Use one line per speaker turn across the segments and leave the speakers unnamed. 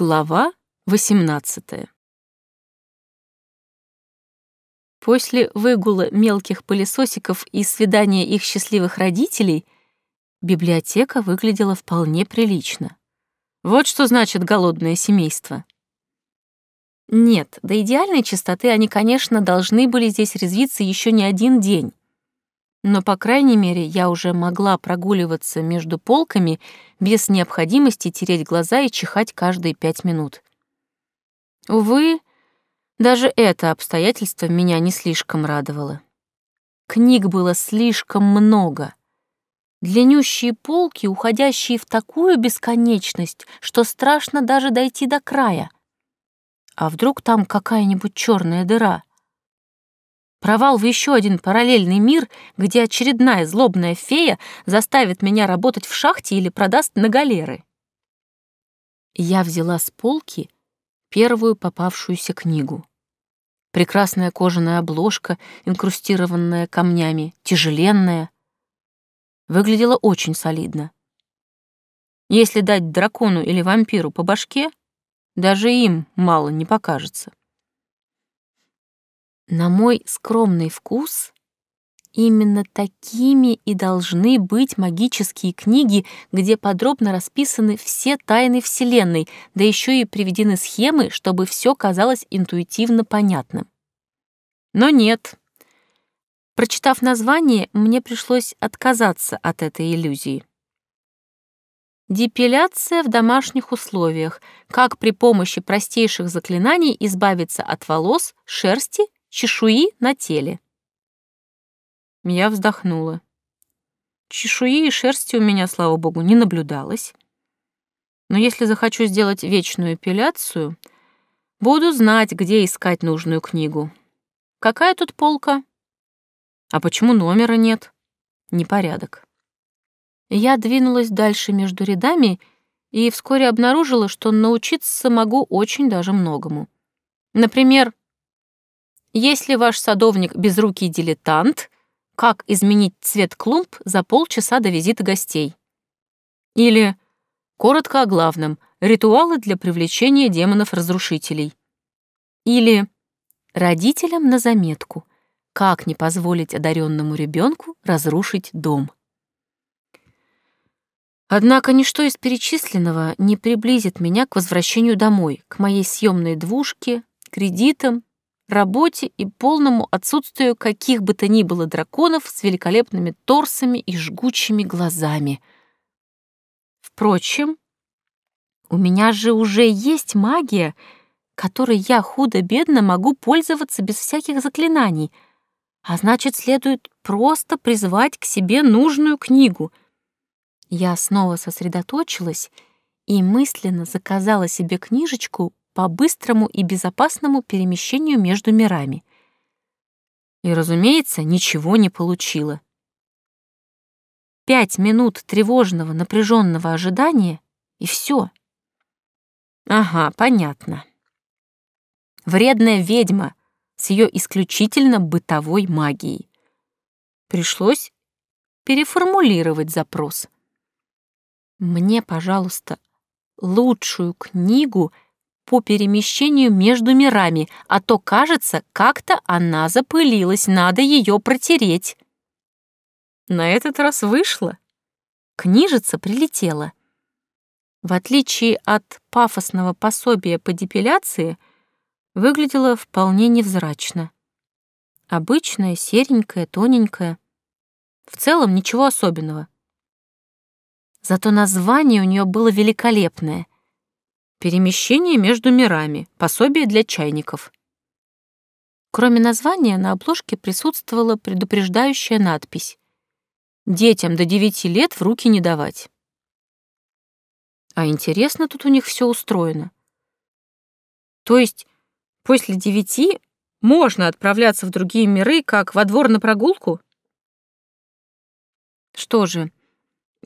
Глава 18 После выгула мелких пылесосиков и свидания их счастливых родителей библиотека выглядела вполне прилично. Вот что значит голодное семейство. Нет, до идеальной чистоты они, конечно, должны были здесь резвиться еще не один день. Но, по крайней мере, я уже могла прогуливаться между полками без необходимости тереть глаза и чихать каждые пять минут. Увы, даже это обстоятельство меня не слишком радовало. Книг было слишком много. Длиннющие полки, уходящие в такую бесконечность, что страшно даже дойти до края. А вдруг там какая-нибудь черная дыра? Провал в еще один параллельный мир, где очередная злобная фея заставит меня работать в шахте или продаст на галеры. Я взяла с полки первую попавшуюся книгу. Прекрасная кожаная обложка, инкрустированная камнями, тяжеленная. Выглядела очень солидно. Если дать дракону или вампиру по башке, даже им мало не покажется. На мой скромный вкус Именно такими и должны быть магические книги, где подробно расписаны все тайны Вселенной, да еще и приведены схемы, чтобы все казалось интуитивно понятным. Но нет. Прочитав название, мне пришлось отказаться от этой иллюзии. Депиляция в домашних условиях. Как при помощи простейших заклинаний избавиться от волос, шерсти, чешуи на теле. Я вздохнула. Чешуи и шерсти у меня, слава богу, не наблюдалось. Но если захочу сделать вечную эпиляцию, буду знать, где искать нужную книгу. Какая тут полка? А почему номера нет? Непорядок. Я двинулась дальше между рядами и вскоре обнаружила, что научиться могу очень даже многому. Например, если ваш садовник безрукий дилетант — как изменить цвет клумб за полчаса до визита гостей. Или, коротко о главном, ритуалы для привлечения демонов-разрушителей. Или родителям на заметку, как не позволить одаренному ребенку разрушить дом. Однако ничто из перечисленного не приблизит меня к возвращению домой, к моей съемной двушке, кредитам работе и полному отсутствию каких бы то ни было драконов с великолепными торсами и жгучими глазами. Впрочем, у меня же уже есть магия, которой я худо-бедно могу пользоваться без всяких заклинаний, а значит, следует просто призвать к себе нужную книгу. Я снова сосредоточилась и мысленно заказала себе книжечку по быстрому и безопасному перемещению между мирами. И, разумеется, ничего не получила. Пять минут тревожного, напряженного ожидания — и все. Ага, понятно. Вредная ведьма с ее исключительно бытовой магией. Пришлось переформулировать запрос. Мне, пожалуйста, лучшую книгу — по перемещению между мирами, а то, кажется, как-то она запылилась, надо ее протереть. На этот раз вышло. Книжица прилетела. В отличие от пафосного пособия по депиляции, выглядела вполне невзрачно. Обычная, серенькая, тоненькая. В целом ничего особенного. Зато название у нее было великолепное. Перемещение между мирами. Пособие для чайников. Кроме названия, на обложке присутствовала предупреждающая надпись «Детям до 9 лет в руки не давать». А интересно тут у них все устроено. То есть после девяти можно отправляться в другие миры, как во двор на прогулку? Что же,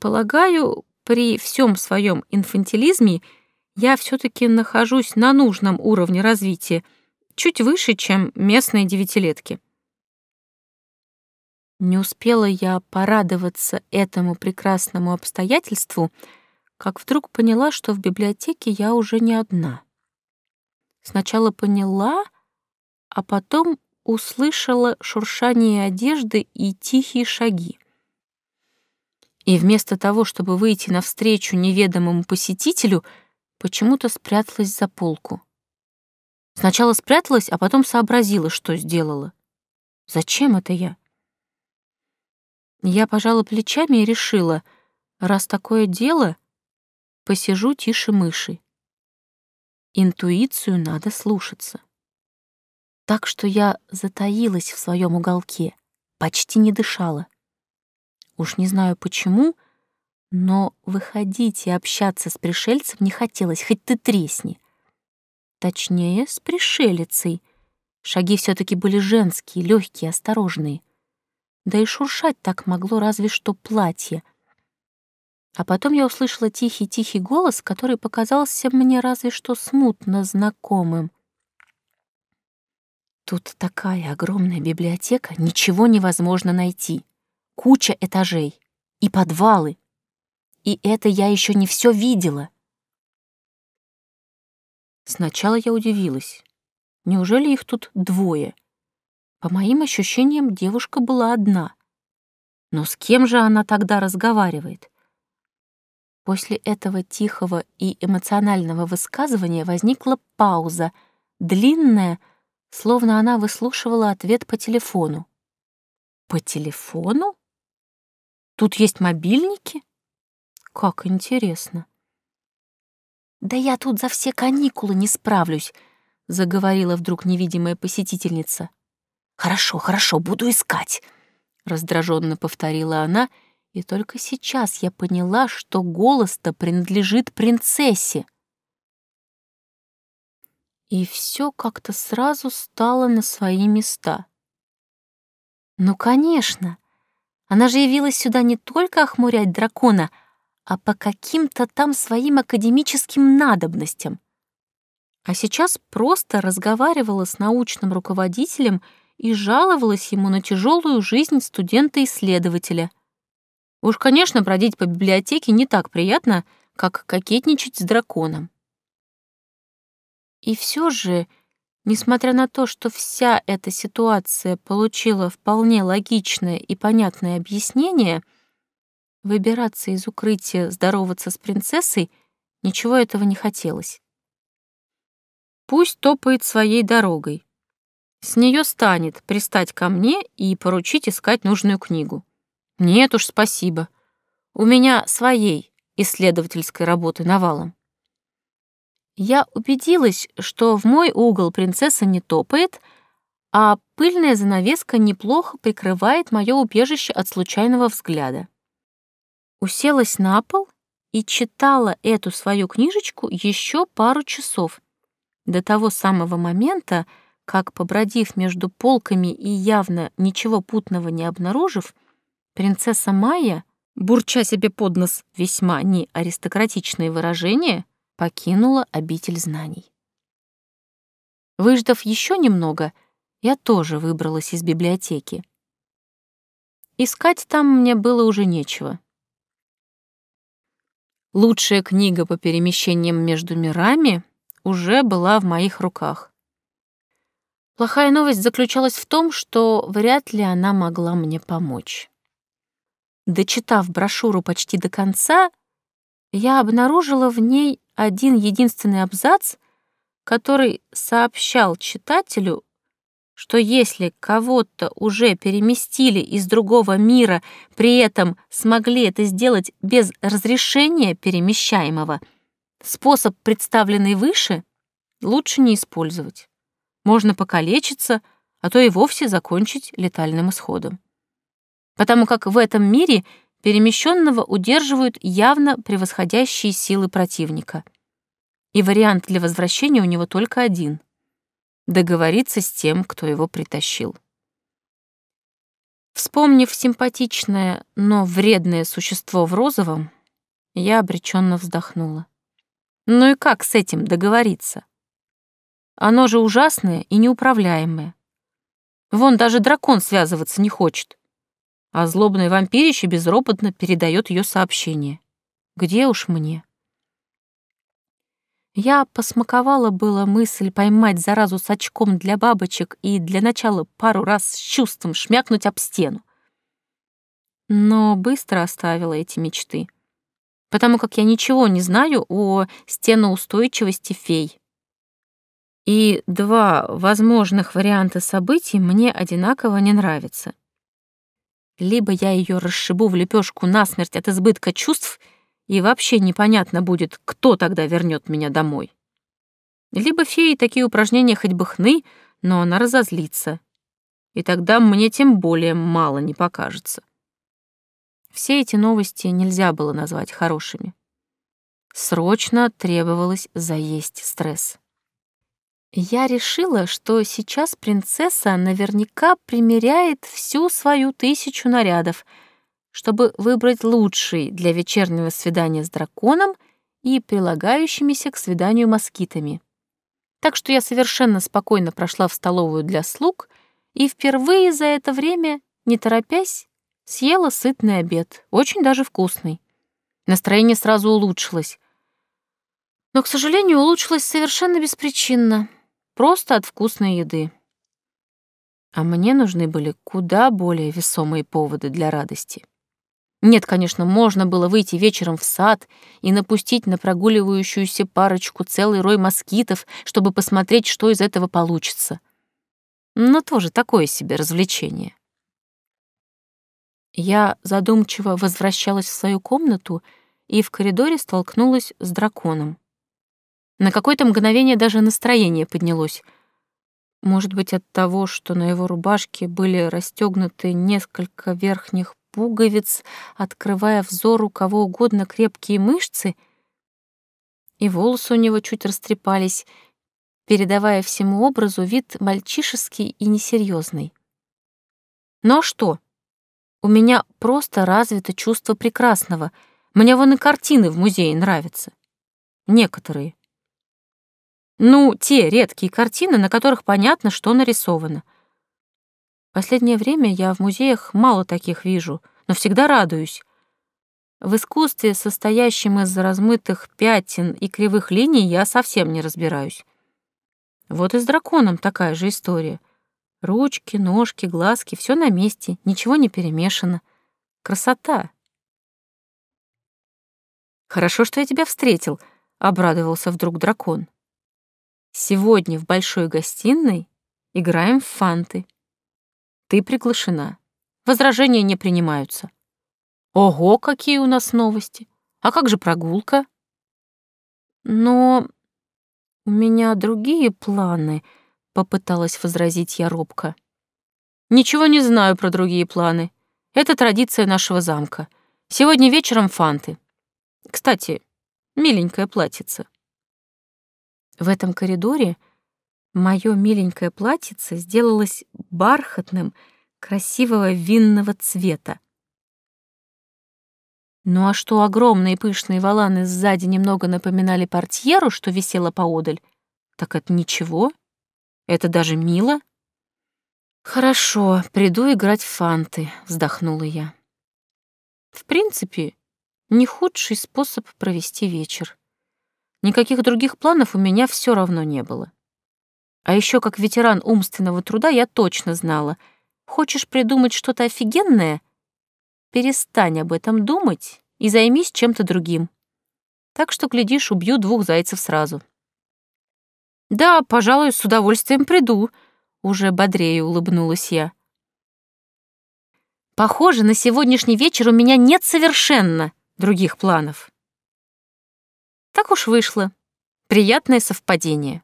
полагаю, при всем своем инфантилизме — я все-таки нахожусь на нужном уровне развития, чуть выше, чем местные девятилетки. Не успела я порадоваться этому прекрасному обстоятельству, как вдруг поняла, что в библиотеке я уже не одна. Сначала поняла, а потом услышала шуршание одежды и тихие шаги. И вместо того, чтобы выйти навстречу неведомому посетителю, почему-то спряталась за полку. Сначала спряталась, а потом сообразила, что сделала. Зачем это я? Я пожала плечами и решила, раз такое дело, посижу тише мыши. Интуицию надо слушаться. Так что я затаилась в своем уголке, почти не дышала. Уж не знаю почему, но выходить и общаться с пришельцем не хотелось, хоть ты тресни. Точнее, с пришелицей. Шаги все таки были женские, легкие, осторожные. Да и шуршать так могло разве что платье — а потом я услышала тихий-тихий голос, который показался мне разве что смутно знакомым. Тут такая огромная библиотека, ничего невозможно найти. Куча этажей и подвалы. И это я еще не все видела. Сначала я удивилась. Неужели их тут двое? По моим ощущениям, девушка была одна. Но с кем же она тогда разговаривает? После этого тихого и эмоционального высказывания возникла пауза, длинная, словно она выслушивала ответ по телефону. По телефону? Тут есть мобильники? Как интересно. Да я тут за все каникулы не справлюсь, заговорила вдруг невидимая посетительница. Хорошо, хорошо, буду искать, раздраженно повторила она и только сейчас я поняла, что голос-то принадлежит принцессе. И все как-то сразу стало на свои места. Ну, конечно, она же явилась сюда не только охмурять дракона, а по каким-то там своим академическим надобностям. А сейчас просто разговаривала с научным руководителем и жаловалась ему на тяжелую жизнь студента-исследователя — Уж, конечно, бродить по библиотеке не так приятно, как кокетничать с драконом. И все же, несмотря на то, что вся эта ситуация получила вполне логичное и понятное объяснение, выбираться из укрытия, здороваться с принцессой, ничего этого не хотелось. Пусть топает своей дорогой. С нее станет пристать ко мне и поручить искать нужную книгу. Нет уж, спасибо. У меня своей исследовательской работы навалом. Я убедилась, что в мой угол принцесса не топает, а пыльная занавеска неплохо прикрывает мое убежище от случайного взгляда. Уселась на пол и читала эту свою книжечку еще пару часов, до того самого момента, как, побродив между полками и явно ничего путного не обнаружив, Принцесса Майя, бурча себе под нос весьма неаристократичные выражения, покинула обитель знаний. Выждав еще немного, я тоже выбралась из библиотеки. Искать там мне было уже нечего. Лучшая книга по перемещениям между мирами уже была в моих руках. Плохая новость заключалась в том, что вряд ли она могла мне помочь. Дочитав брошюру почти до конца, я обнаружила в ней один единственный абзац, который сообщал читателю, что если кого-то уже переместили из другого мира, при этом смогли это сделать без разрешения перемещаемого, способ, представленный выше, лучше не использовать. Можно покалечиться, а то и вовсе закончить летальным исходом потому как в этом мире перемещенного удерживают явно превосходящие силы противника. И вариант для возвращения у него только один — договориться с тем, кто его притащил. Вспомнив симпатичное, но вредное существо в розовом, я обреченно вздохнула. Ну и как с этим договориться? Оно же ужасное и неуправляемое. Вон даже дракон связываться не хочет а злобное вампирище безропотно передает ее сообщение. Где уж мне? Я посмаковала было мысль поймать заразу с очком для бабочек и для начала пару раз с чувством шмякнуть об стену. Но быстро оставила эти мечты, потому как я ничего не знаю о стеноустойчивости фей. И два возможных варианта событий мне одинаково не нравятся. Либо я ее расшибу в лепешку насмерть от избытка чувств — и вообще непонятно будет, кто тогда вернет меня домой. Либо феи такие упражнения хоть бы хны, но она разозлится. И тогда мне тем более мало не покажется. Все эти новости нельзя было назвать хорошими. Срочно требовалось заесть стресс. Я решила, что сейчас принцесса наверняка примеряет всю свою тысячу нарядов — чтобы выбрать лучший для вечернего свидания с драконом и прилагающимися к свиданию москитами. Так что я совершенно спокойно прошла в столовую для слуг и впервые за это время, не торопясь, съела сытный обед, очень даже вкусный. Настроение сразу улучшилось. Но, к сожалению, улучшилось совершенно беспричинно, просто от вкусной еды. А мне нужны были куда более весомые поводы для радости. Нет, конечно, можно было выйти вечером в сад и напустить на прогуливающуюся парочку целый рой москитов, чтобы посмотреть, что из этого получится. Но тоже такое себе развлечение. Я задумчиво возвращалась в свою комнату и в коридоре столкнулась с драконом. На какое-то мгновение даже настроение поднялось. Может быть, от того, что на его рубашке были расстегнуты несколько верхних пуговиц, открывая взору кого угодно крепкие мышцы, и волосы у него чуть растрепались, передавая всему образу вид мальчишеский и несерьезный. Ну а что? У меня просто развито чувство прекрасного. Мне вон и картины в музее нравятся. Некоторые. Ну, те редкие картины, на которых понятно, что нарисовано — Последнее время я в музеях мало таких вижу, но всегда радуюсь. В искусстве, состоящем из размытых пятен и кривых линий, я совсем не разбираюсь. Вот и с драконом такая же история. Ручки, ножки, глазки — все на месте, ничего не перемешано. Красота. «Хорошо, что я тебя встретил», — обрадовался вдруг дракон. «Сегодня в большой гостиной играем в фанты». Ты приглашена. Возражения не принимаются. Ого, какие у нас новости. А как же прогулка? Но у меня другие планы, попыталась возразить я робко. Ничего не знаю про другие планы. Это традиция нашего замка. Сегодня вечером фанты. Кстати, миленькая платьице. В этом коридоре Мое миленькое платьице сделалось бархатным, красивого винного цвета. Ну а что огромные пышные валаны сзади немного напоминали портьеру, что висела поодаль, так это ничего. Это даже мило. «Хорошо, приду играть в фанты», — вздохнула я. В принципе, не худший способ провести вечер. Никаких других планов у меня все равно не было. А еще как ветеран умственного труда я точно знала. Хочешь придумать что-то офигенное? Перестань об этом думать и займись чем-то другим. Так что, глядишь, убью двух зайцев сразу. «Да, пожалуй, с удовольствием приду», — уже бодрее улыбнулась я. «Похоже, на сегодняшний вечер у меня нет совершенно других планов». Так уж вышло. Приятное совпадение.